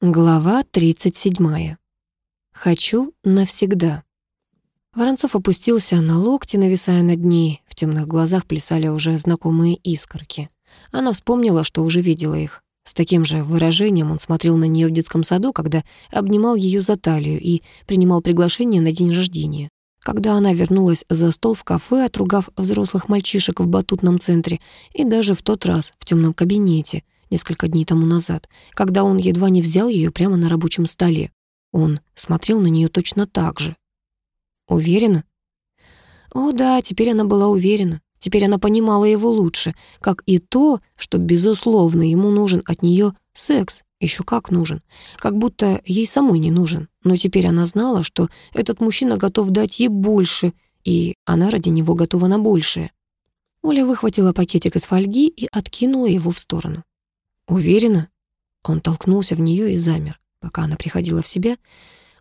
Глава 37. Хочу навсегда. Воронцов опустился на локти, нависая над ней. В темных глазах плясали уже знакомые искорки. Она вспомнила, что уже видела их. С таким же выражением он смотрел на нее в детском саду, когда обнимал ее за талию и принимал приглашение на день рождения. Когда она вернулась за стол в кафе, отругав взрослых мальчишек в батутном центре, и даже в тот раз в темном кабинете — несколько дней тому назад, когда он едва не взял ее прямо на рабочем столе. Он смотрел на нее точно так же. Уверена? О да, теперь она была уверена. Теперь она понимала его лучше, как и то, что, безусловно, ему нужен от нее секс, еще как нужен, как будто ей самой не нужен. Но теперь она знала, что этот мужчина готов дать ей больше, и она ради него готова на большее. Оля выхватила пакетик из фольги и откинула его в сторону. «Уверена?» Он толкнулся в нее и замер. Пока она приходила в себя,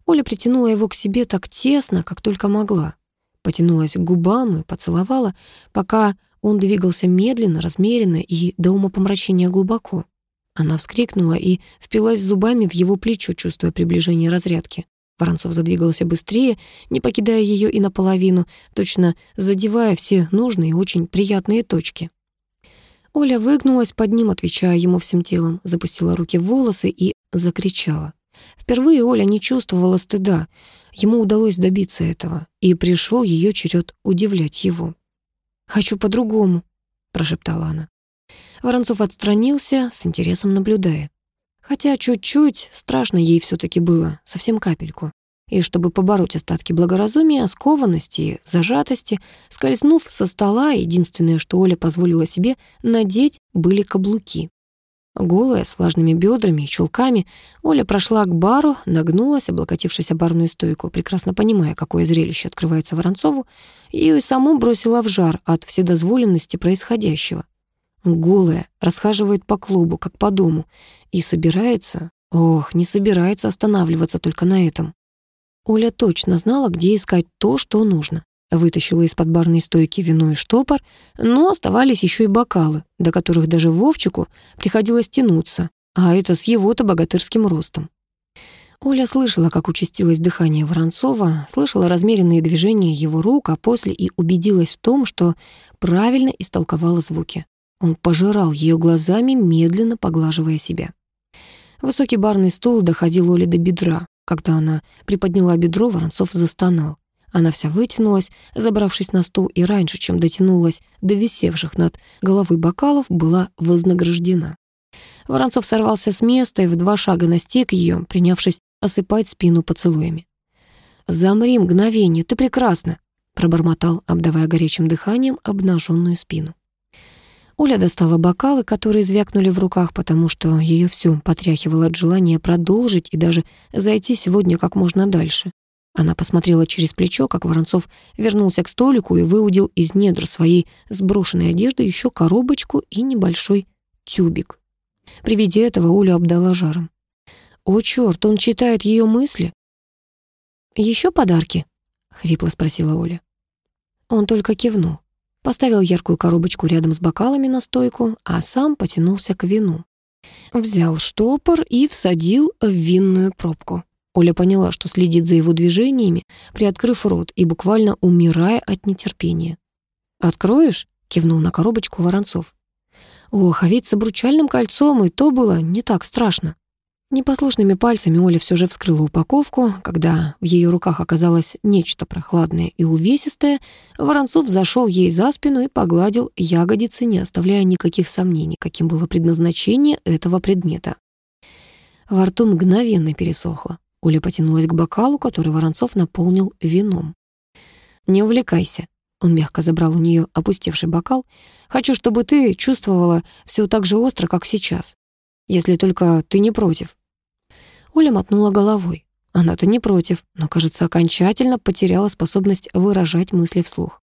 Оля притянула его к себе так тесно, как только могла. Потянулась к губам и поцеловала, пока он двигался медленно, размеренно и до умопомрачения глубоко. Она вскрикнула и впилась зубами в его плечо, чувствуя приближение разрядки. Воронцов задвигался быстрее, не покидая ее и наполовину, точно задевая все нужные очень приятные точки. Оля выгнулась под ним, отвечая ему всем телом, запустила руки в волосы и закричала. Впервые Оля не чувствовала стыда. Ему удалось добиться этого, и пришел ее черед удивлять его. «Хочу по-другому», — прошептала она. Воронцов отстранился, с интересом наблюдая. Хотя чуть-чуть страшно ей все таки было, совсем капельку и чтобы побороть остатки благоразумия, скованности и зажатости, скользнув со стола, единственное, что Оля позволила себе надеть, были каблуки. Голая, с влажными бедрами и чулками, Оля прошла к бару, нагнулась, облокотившись о барную стойку, прекрасно понимая, какое зрелище открывается Воронцову, и саму бросила в жар от вседозволенности происходящего. Голая, расхаживает по клубу, как по дому, и собирается, ох, не собирается останавливаться только на этом. Оля точно знала, где искать то, что нужно. Вытащила из-под барной стойки вино и штопор, но оставались еще и бокалы, до которых даже Вовчику приходилось тянуться, а это с его-то богатырским ростом. Оля слышала, как участилось дыхание Воронцова, слышала размеренные движения его рук, а после и убедилась в том, что правильно истолковала звуки. Он пожирал ее глазами, медленно поглаживая себя. Высокий барный стул доходил Оле до бедра, когда она приподняла бедро, Воронцов застонал. Она вся вытянулась, забравшись на стул, и раньше, чем дотянулась до висевших над головой бокалов, была вознаграждена. Воронцов сорвался с места и в два шага настиг ее, принявшись осыпать спину поцелуями. «Замри мгновение, ты прекрасна!» пробормотал, обдавая горячим дыханием обнаженную спину. Оля достала бокалы, которые звякнули в руках, потому что ее всю потряхивало от желания продолжить и даже зайти сегодня как можно дальше. Она посмотрела через плечо, как Воронцов вернулся к столику и выудил из недр своей сброшенной одежды еще коробочку и небольшой тюбик. При виде этого Оля обдала жаром. «О, черт, он читает ее мысли!» «Еще подарки?» — хрипло спросила Оля. Он только кивнул поставил яркую коробочку рядом с бокалами на стойку, а сам потянулся к вину. Взял штопор и всадил в винную пробку. Оля поняла, что следит за его движениями, приоткрыв рот и буквально умирая от нетерпения. «Откроешь?» — кивнул на коробочку Воронцов. Ох, а ведь с обручальным кольцом и то было не так страшно. Непослушными пальцами Оля все же вскрыла упаковку. Когда в ее руках оказалось нечто прохладное и увесистое, Воронцов зашел ей за спину и погладил ягодицы, не оставляя никаких сомнений, каким было предназначение этого предмета. Во рту мгновенно пересохло. Оля потянулась к бокалу, который Воронцов наполнил вином. «Не увлекайся», — он мягко забрал у нее опустевший бокал. «Хочу, чтобы ты чувствовала все так же остро, как сейчас. Если только ты не против». Оля мотнула головой. Она-то не против, но, кажется, окончательно потеряла способность выражать мысли вслух.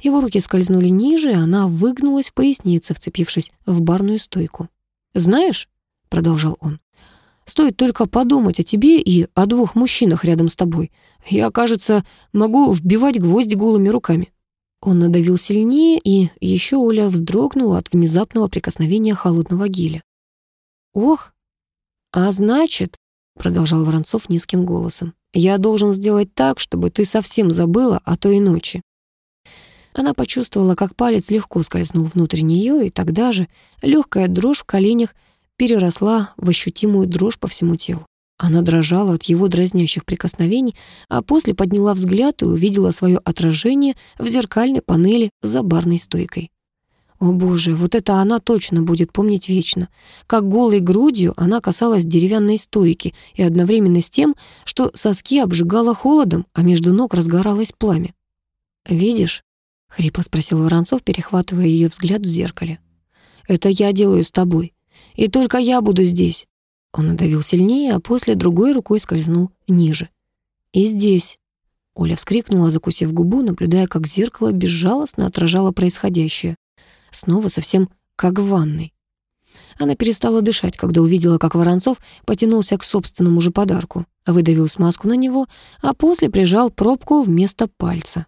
Его руки скользнули ниже, и она выгнулась в пояснице, вцепившись в барную стойку. «Знаешь», — продолжал он, — «стоит только подумать о тебе и о двух мужчинах рядом с тобой. Я, кажется, могу вбивать гвозди голыми руками». Он надавил сильнее, и еще Оля вздрогнула от внезапного прикосновения холодного геля. «Ох, «А значит», — продолжал Воронцов низким голосом, «я должен сделать так, чтобы ты совсем забыла о той ночи». Она почувствовала, как палец легко скользнул внутрь нее, и тогда же легкая дрожь в коленях переросла в ощутимую дрожь по всему телу. Она дрожала от его дразнящих прикосновений, а после подняла взгляд и увидела свое отражение в зеркальной панели за барной стойкой. О боже, вот это она точно будет помнить вечно. Как голой грудью она касалась деревянной стойки и одновременно с тем, что соски обжигала холодом, а между ног разгоралось пламя. «Видишь?» — хрипло спросил Воронцов, перехватывая ее взгляд в зеркале. «Это я делаю с тобой. И только я буду здесь. Он надавил сильнее, а после другой рукой скользнул ниже. «И здесь!» Оля вскрикнула, закусив губу, наблюдая, как зеркало безжалостно отражало происходящее. Снова совсем как в ванной. Она перестала дышать, когда увидела, как Воронцов потянулся к собственному же подарку, выдавил смазку на него, а после прижал пробку вместо пальца.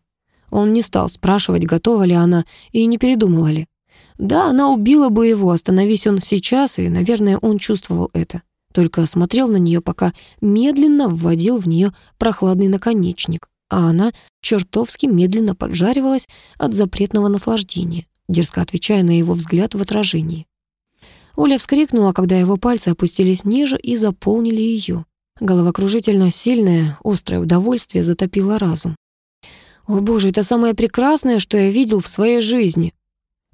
Он не стал спрашивать, готова ли она и не передумала ли. Да, она убила бы его, остановись он сейчас, и, наверное, он чувствовал это только смотрел на нее, пока медленно вводил в нее прохладный наконечник, а она чертовски медленно поджаривалась от запретного наслаждения, дерзко отвечая на его взгляд в отражении. Оля вскрикнула, когда его пальцы опустились ниже и заполнили ее. Головокружительно сильное, острое удовольствие затопило разум. «О боже, это самое прекрасное, что я видел в своей жизни!»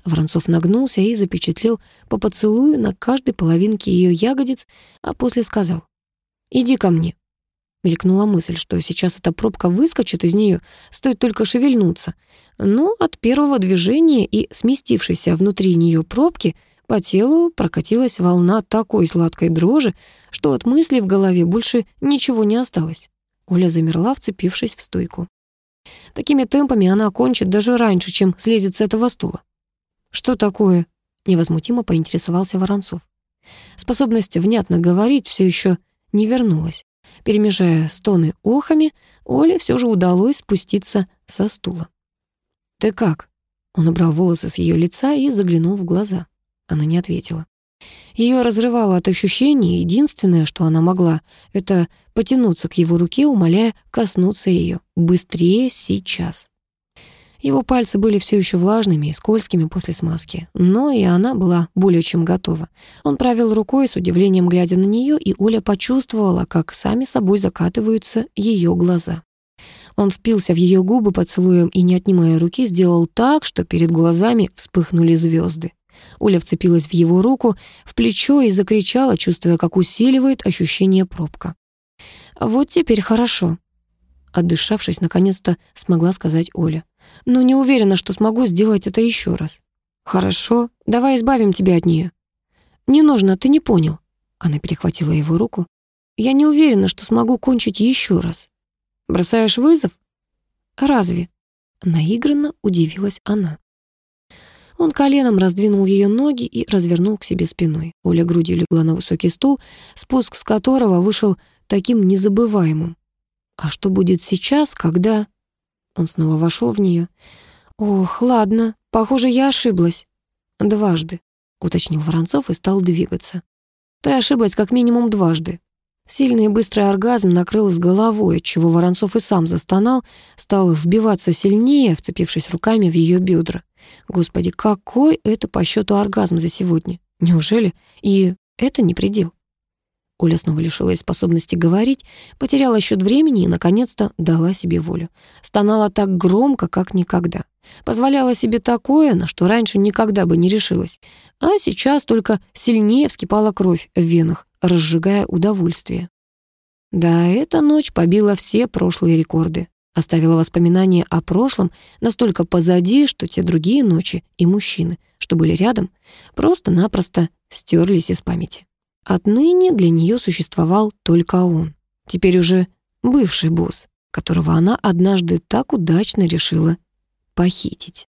Воронцов нагнулся и запечатлел по поцелую на каждой половинке ее ягодиц, а после сказал «Иди ко мне». Мелькнула мысль, что сейчас эта пробка выскочит из нее, стоит только шевельнуться. Но от первого движения и сместившейся внутри нее пробки по телу прокатилась волна такой сладкой дрожи, что от мысли в голове больше ничего не осталось. Оля замерла, вцепившись в стойку. Такими темпами она окончит даже раньше, чем слезет с этого стула. «Что такое?» — невозмутимо поинтересовался Воронцов. Способность внятно говорить все еще не вернулась. Перемежая стоны охами, Оле все же удалось спуститься со стула. «Ты как?» Он убрал волосы с ее лица и заглянул в глаза. Она не ответила. Ее разрывало от ощущений, единственное, что она могла, это потянуться к его руке, умоляя коснуться ее. Быстрее сейчас. Его пальцы были все еще влажными и скользкими после смазки, но и она была более чем готова. Он правил рукой с удивлением, глядя на нее, и Оля почувствовала, как сами собой закатываются ее глаза. Он впился в ее губы поцелуем и, не отнимая руки, сделал так, что перед глазами вспыхнули звезды. Оля вцепилась в его руку, в плечо и закричала, чувствуя, как усиливает ощущение пробка. «Вот теперь хорошо», — отдышавшись, наконец-то смогла сказать Оля но не уверена, что смогу сделать это еще раз. Хорошо, давай избавим тебя от нее. Не нужно, ты не понял. Она перехватила его руку. Я не уверена, что смогу кончить еще раз. Бросаешь вызов? Разве? Наигранно удивилась она. Он коленом раздвинул ее ноги и развернул к себе спиной. Оля грудью легла на высокий стул, спуск с которого вышел таким незабываемым. А что будет сейчас, когда... Он снова вошел в нее. «Ох, ладно, похоже, я ошиблась». «Дважды», — уточнил Воронцов и стал двигаться. «Ты ошиблась как минимум дважды». Сильный и быстрый оргазм накрыл с головой, чего Воронцов и сам застонал, стал вбиваться сильнее, вцепившись руками в ее бедра. Господи, какой это по счету оргазм за сегодня? Неужели? И это не предел. Оля снова лишилась способности говорить, потеряла счет времени и, наконец-то, дала себе волю. Стонала так громко, как никогда. Позволяла себе такое, на что раньше никогда бы не решилась. А сейчас только сильнее вскипала кровь в венах, разжигая удовольствие. Да, эта ночь побила все прошлые рекорды. Оставила воспоминания о прошлом настолько позади, что те другие ночи и мужчины, что были рядом, просто-напросто стерлись из памяти. Отныне для нее существовал только он. Теперь уже бывший босс, которого она однажды так удачно решила похитить.